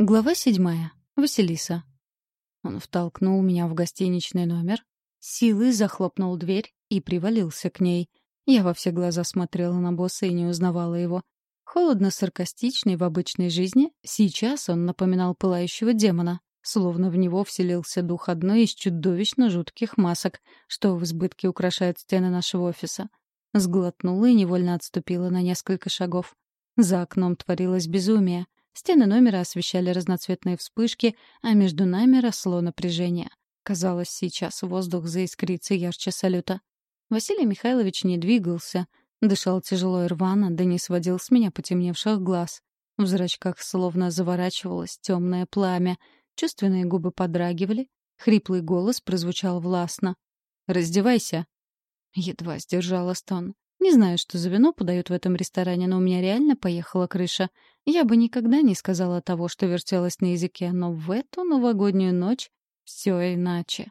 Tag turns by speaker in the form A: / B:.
A: Глава седьмая. Василиса. Он втолкнул меня в гостиничный номер, силой захлопнул дверь и привалился к ней. Я во все глаза смотрела на босса и не узнавала его. Холодно-саркастичный в обычной жизни, сейчас он напоминал пылающего демона, словно в него вселился дух одной из чудовищно жутких масок, что в избытке украшают стены нашего офиса. Сглотнула и невольно отступила на несколько шагов. За окном творилось безумие. Стены номера освещали разноцветные вспышки, а между нами росло напряжение. Казалось, сейчас воздух заискрится ярче салюта. Василий Михайлович не двигался, дышал тяжело и рвано, да не сводил с меня потемневших глаз. В зрачках словно заворачивалось темное пламя, чувственные губы подрагивали, хриплый голос прозвучал властно. «Раздевайся!» Едва сдержала стон. Не знаю, что за вино подают в этом ресторане, но у меня реально поехала крыша. Я бы никогда не сказала того, что вертелось на языке, но в эту новогоднюю ночь все иначе.